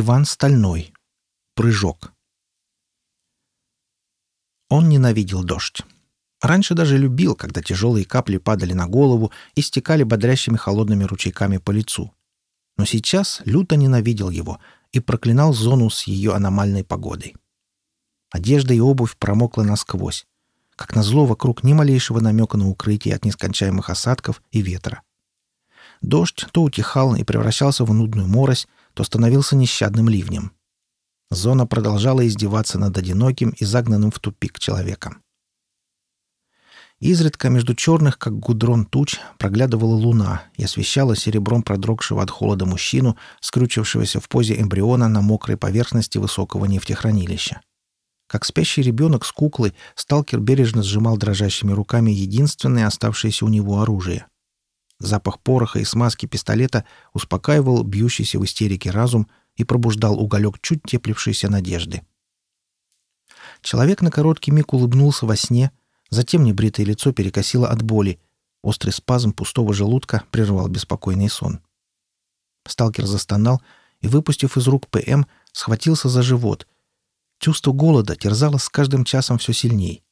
Иван Стальной. Прыжок. Он ненавидел дождь. Раньше даже любил, когда тяжелые капли падали на голову и стекали бодрящими холодными ручейками по лицу. Но сейчас люто ненавидел его и проклинал зону с ее аномальной погодой. Одежда и обувь промокла насквозь. Как назло, вокруг ни малейшего намека на укрытие от нескончаемых осадков и ветра. Дождь то утихал и превращался в нудную морось, то становился нещадным ливнем. Зона продолжала издеваться над одиноким и загнанным в тупик человеком. Изредка между черных, как гудрон туч, проглядывала луна и освещала серебром продрогшего от холода мужчину, скрючившегося в позе эмбриона на мокрой поверхности высокого нефтехранилища. Как спящий ребенок с куклой, сталкер бережно сжимал дрожащими руками единственное оставшееся у него оружие. Запах пороха и смазки пистолета успокаивал бьющийся в истерике разум и пробуждал уголек чуть теплившейся надежды. Человек на короткий миг улыбнулся во сне, затем небритое лицо перекосило от боли. Острый спазм пустого желудка прервал беспокойный сон. Сталкер застонал и, выпустив из рук ПМ, схватился за живот. Чувство голода терзало с каждым часом все сильней.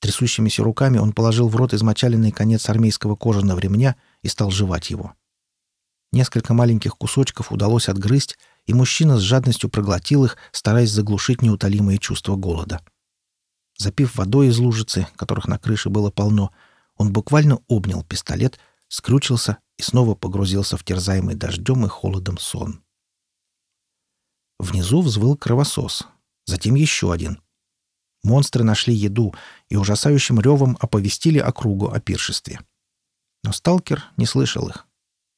Трясущимися руками он положил в рот измочаленный конец армейского кожаного ремня и стал жевать его. Несколько маленьких кусочков удалось отгрызть, и мужчина с жадностью проглотил их, стараясь заглушить неутолимые чувства голода. Запив водой из лужицы, которых на крыше было полно, он буквально обнял пистолет, скручился и снова погрузился в терзаемый дождем и холодом сон. Внизу взвыл кровосос, затем еще один. Монстры нашли еду и ужасающим ревом оповестили округу о пиршестве. Но сталкер не слышал их.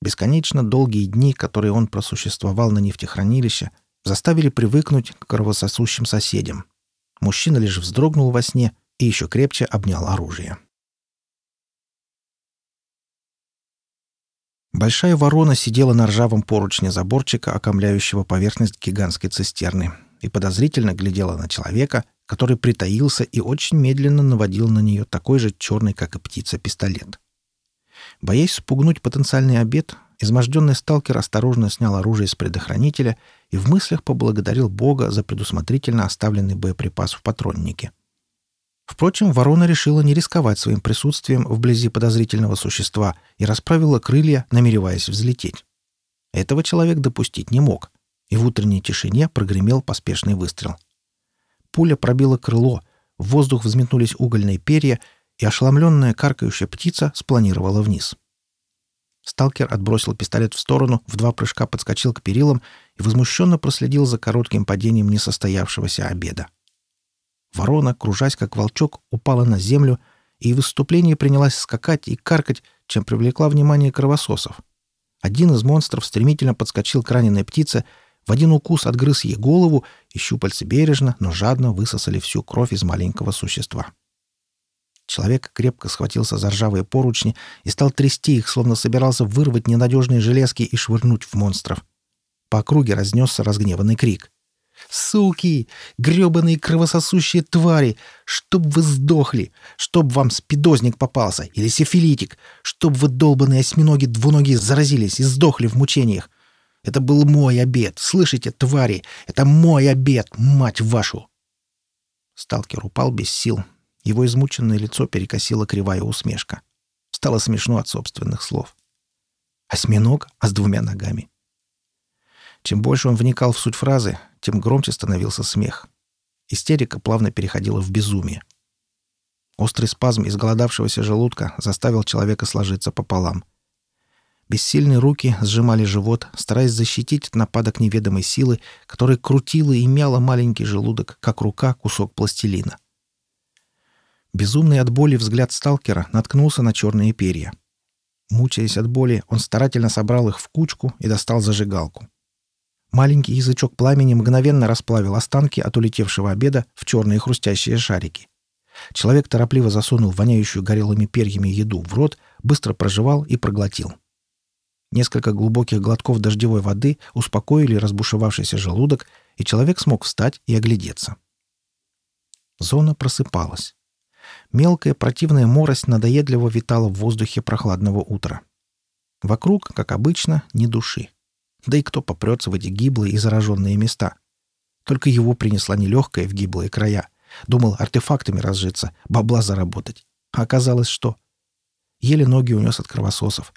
Бесконечно долгие дни, которые он просуществовал на нефтехранилище, заставили привыкнуть к кровососущим соседям. Мужчина лишь вздрогнул во сне и еще крепче обнял оружие. Большая ворона сидела на ржавом поручне заборчика, окомляющего поверхность гигантской цистерны, и подозрительно глядела на человека, который притаился и очень медленно наводил на нее такой же черный, как и птица, пистолет. Боясь спугнуть потенциальный обед, изможденный сталкер осторожно снял оружие с предохранителя и в мыслях поблагодарил Бога за предусмотрительно оставленный боеприпас в патроннике. Впрочем, ворона решила не рисковать своим присутствием вблизи подозрительного существа и расправила крылья, намереваясь взлететь. Этого человек допустить не мог, и в утренней тишине прогремел поспешный выстрел. Пуля пробила крыло, в воздух взметнулись угольные перья — и ошеломленная каркающая птица спланировала вниз. Сталкер отбросил пистолет в сторону, в два прыжка подскочил к перилам и возмущенно проследил за коротким падением несостоявшегося обеда. Ворона, кружась как волчок, упала на землю и в выступлении принялась скакать и каркать, чем привлекла внимание кровососов. Один из монстров стремительно подскочил к раненой птице, в один укус отгрыз ей голову, и щупальцы бережно, но жадно высосали всю кровь из маленького существа. Человек крепко схватился за ржавые поручни и стал трясти их, словно собирался вырвать ненадежные железки и швырнуть в монстров. По округе разнесся разгневанный крик. «Суки! грёбаные кровососущие твари! Чтоб вы сдохли! Чтоб вам спидозник попался! Или сифилитик! Чтоб вы долбаные осьминоги двуногие заразились и сдохли в мучениях! Это был мой обед! Слышите, твари? Это мой обед, мать вашу!» Сталкер упал без сил, его измученное лицо перекосила кривая усмешка. Стало смешно от собственных слов. Осьминог, а с двумя ногами. Чем больше он вникал в суть фразы, тем громче становился смех. Истерика плавно переходила в безумие. Острый спазм изголодавшегося желудка заставил человека сложиться пополам. Бессильные руки сжимали живот, стараясь защитить от нападок неведомой силы, которая крутила и мяла маленький желудок, как рука кусок пластилина. Безумный от боли взгляд сталкера наткнулся на черные перья. Мучаясь от боли, он старательно собрал их в кучку и достал зажигалку. Маленький язычок пламени мгновенно расплавил останки от улетевшего обеда в черные хрустящие шарики. Человек торопливо засунул воняющую горелыми перьями еду в рот, быстро прожевал и проглотил. Несколько глубоких глотков дождевой воды успокоили разбушевавшийся желудок, и человек смог встать и оглядеться. Зона просыпалась. Мелкая противная морось надоедливо витала в воздухе прохладного утра. Вокруг, как обычно, ни души. Да и кто попрется в эти гиблые и зараженные места? Только его принесла нелегкая в гиблые края. Думал артефактами разжиться, бабла заработать. А оказалось, что... Еле ноги унес от кровососов.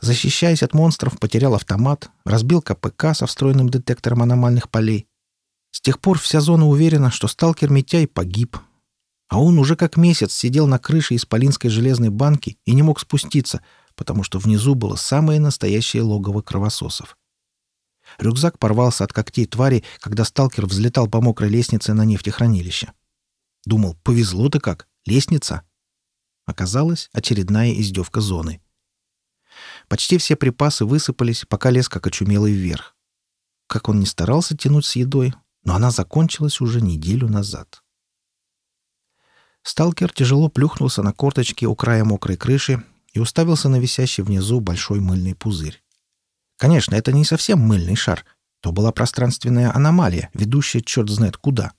Защищаясь от монстров, потерял автомат, разбил КПК со встроенным детектором аномальных полей. С тех пор вся зона уверена, что сталкер Митяй погиб. А он уже как месяц сидел на крыше исполинской железной банки и не мог спуститься, потому что внизу было самое настоящее логово кровососов. Рюкзак порвался от когтей твари, когда сталкер взлетал по мокрой лестнице на нефтехранилище. Думал, повезло-то как, лестница. Оказалось, очередная издевка зоны. Почти все припасы высыпались, пока лес как очумелый вверх. Как он не старался тянуть с едой, но она закончилась уже неделю назад. Сталкер тяжело плюхнулся на корточки у края мокрой крыши и уставился на висящий внизу большой мыльный пузырь. Конечно, это не совсем мыльный шар. То была пространственная аномалия, ведущая черт знает куда.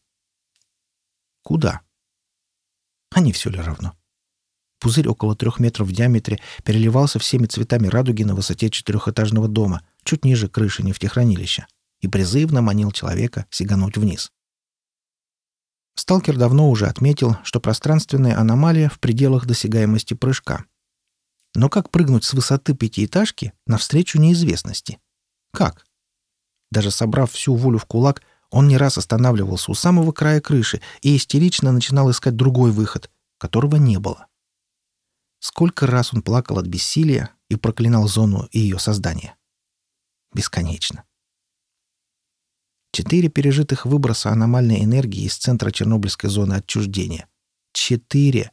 Куда? А не все ли равно? Пузырь около трех метров в диаметре переливался всеми цветами радуги на высоте четырехэтажного дома, чуть ниже крыши нефтехранилища, и призывно манил человека сигануть вниз. Сталкер давно уже отметил, что пространственная аномалия в пределах досягаемости прыжка — но как прыгнуть с высоты пятиэтажки навстречу неизвестности? Как? Даже собрав всю волю в кулак, он не раз останавливался у самого края крыши и истерично начинал искать другой выход, которого не было. Сколько раз он плакал от бессилия и проклинал зону и ее создание. Бесконечно. Четыре пережитых выброса аномальной энергии из центра Чернобыльской зоны отчуждения. Четыре!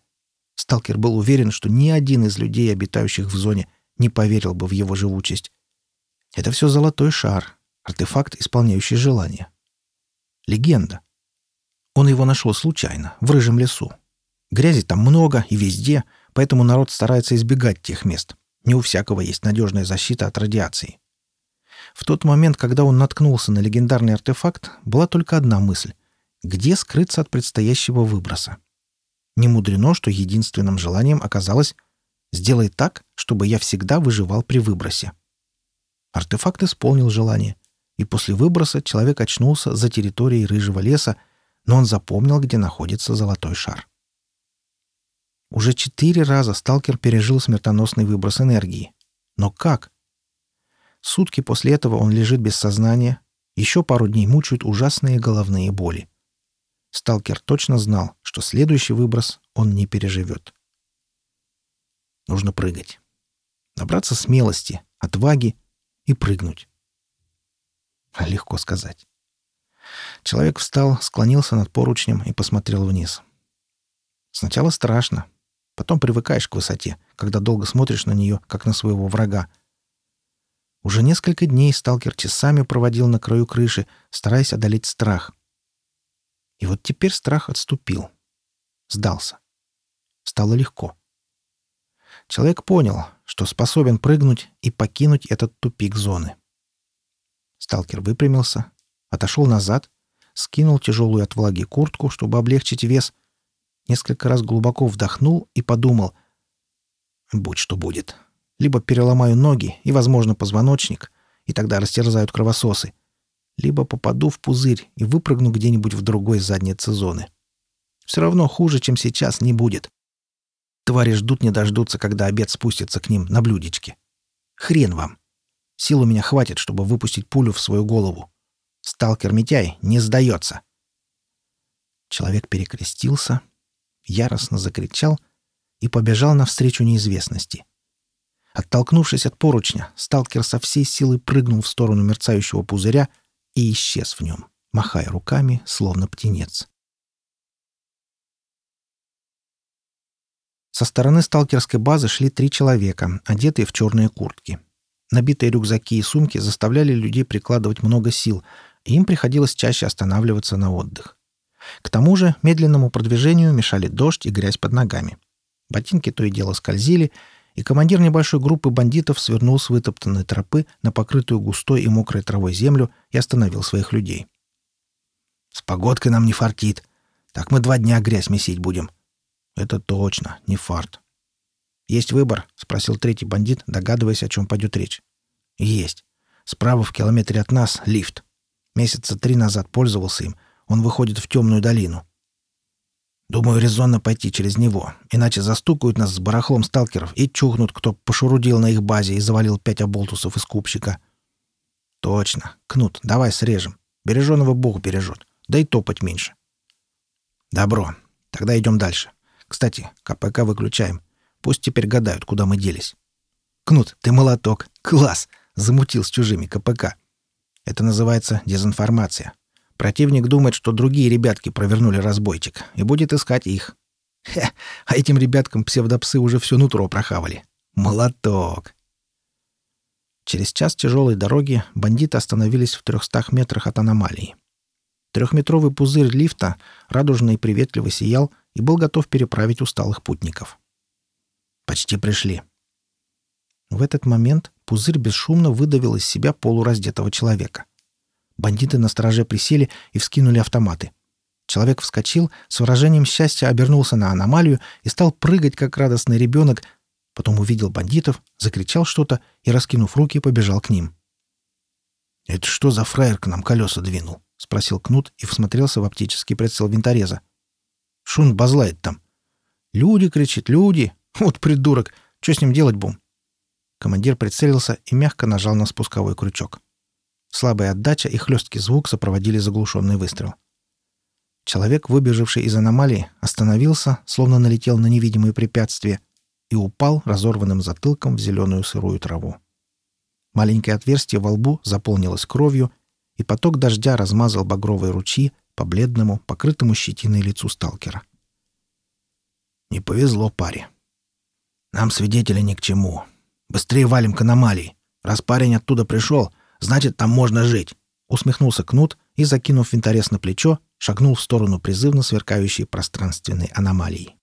Сталкер был уверен, что ни один из людей, обитающих в зоне, не поверил бы в его живучесть. Это все золотой шар, артефакт, исполняющий желание. Легенда. Он его нашел случайно, в рыжем лесу. Грязи там много и везде, поэтому народ старается избегать тех мест. Не у всякого есть надежная защита от радиации. В тот момент, когда он наткнулся на легендарный артефакт, была только одна мысль — где скрыться от предстоящего выброса? Не мудрено, что единственным желанием оказалось «сделай так, чтобы я всегда выживал при выбросе». Артефакт исполнил желание, и после выброса человек очнулся за территорией рыжего леса, но он запомнил, где находится золотой шар. Уже четыре раза сталкер пережил смертоносный выброс энергии. Но как? Сутки после этого он лежит без сознания, еще пару дней мучают ужасные головные боли. Сталкер точно знал, что следующий выброс он не переживет. Нужно прыгать. Набраться смелости, отваги и прыгнуть. Легко сказать. Человек встал, склонился над поручнем и посмотрел вниз. Сначала страшно, потом привыкаешь к высоте, когда долго смотришь на нее, как на своего врага. Уже несколько дней сталкер часами проводил на краю крыши, стараясь одолеть страх — и вот теперь страх отступил. Сдался. Стало легко. Человек понял, что способен прыгнуть и покинуть этот тупик зоны. Сталкер выпрямился, отошел назад, скинул тяжелую от влаги куртку, чтобы облегчить вес, несколько раз глубоко вдохнул и подумал, будь что будет. Либо переломаю ноги и, возможно, позвоночник, и тогда растерзают кровососы, либо попаду в пузырь и выпрыгну где-нибудь в другой заднице зоны. Все равно хуже, чем сейчас, не будет. Твари ждут не дождутся, когда обед спустится к ним на блюдечке. Хрен вам. Сил у меня хватит, чтобы выпустить пулю в свою голову. Сталкер Митяй не сдается. Человек перекрестился, яростно закричал и побежал навстречу неизвестности. Оттолкнувшись от поручня, сталкер со всей силы прыгнул в сторону мерцающего пузыря — и исчез в нем, махая руками, словно птенец. Со стороны сталкерской базы шли три человека, одетые в черные куртки. Набитые рюкзаки и сумки заставляли людей прикладывать много сил, и им приходилось чаще останавливаться на отдых. К тому же медленному продвижению мешали дождь и грязь под ногами. Ботинки то и дело скользили, и командир небольшой группы бандитов свернул с вытоптанной тропы на покрытую густой и мокрой травой землю и остановил своих людей. «С погодкой нам не фартит. Так мы два дня грязь месить будем». «Это точно, не фарт». «Есть выбор?» — спросил третий бандит, догадываясь, о чем пойдет речь. «Есть. Справа в километре от нас лифт. Месяца три назад пользовался им. Он выходит в темную долину. Думаю, резонно пойти через него, иначе застукают нас с барахлом сталкеров и чухнут, кто пошурудил на их базе и завалил пять оболтусов из купщика. Точно. Кнут, давай срежем. Береженого Бог бережет. Да и топать меньше. Добро. Тогда идем дальше. Кстати, КПК выключаем. Пусть теперь гадают, куда мы делись. Кнут, ты молоток. Класс! Замутил с чужими КПК. Это называется дезинформация. Противник думает, что другие ребятки провернули разбойчик, и будет искать их. Хе, а этим ребяткам псевдопсы уже все нутро прохавали. Молоток! Через час тяжелой дороги бандиты остановились в трехстах метрах от аномалии. Трехметровый пузырь лифта радужно и приветливо сиял и был готов переправить усталых путников. «Почти пришли». В этот момент пузырь бесшумно выдавил из себя полураздетого человека. Бандиты на стороже присели и вскинули автоматы. Человек вскочил, с выражением счастья обернулся на аномалию и стал прыгать, как радостный ребенок, потом увидел бандитов, закричал что-то и, раскинув руки, побежал к ним. «Это что за фраер к нам колеса двинул?» — спросил Кнут и всмотрелся в оптический прицел винтореза. «Шун базлает там». «Люди!» — кричит, «люди!» «Вот придурок! Что с ним делать бум?» Командир прицелился и мягко нажал на спусковой крючок. Слабая отдача и хлесткий звук сопроводили заглушенный выстрел. Человек, выбежавший из аномалии, остановился, словно налетел на невидимые препятствия, и упал разорванным затылком в зеленую сырую траву. Маленькое отверстие во лбу заполнилось кровью, и поток дождя размазал багровые ручьи по бледному, покрытому щетиной лицу сталкера. Не повезло паре. Нам свидетели ни к чему. Быстрее валим к аномалии. Раз парень оттуда пришел, Значит, там можно жить!» Усмехнулся Кнут и, закинув винторез на плечо, шагнул в сторону призывно сверкающей пространственной аномалии.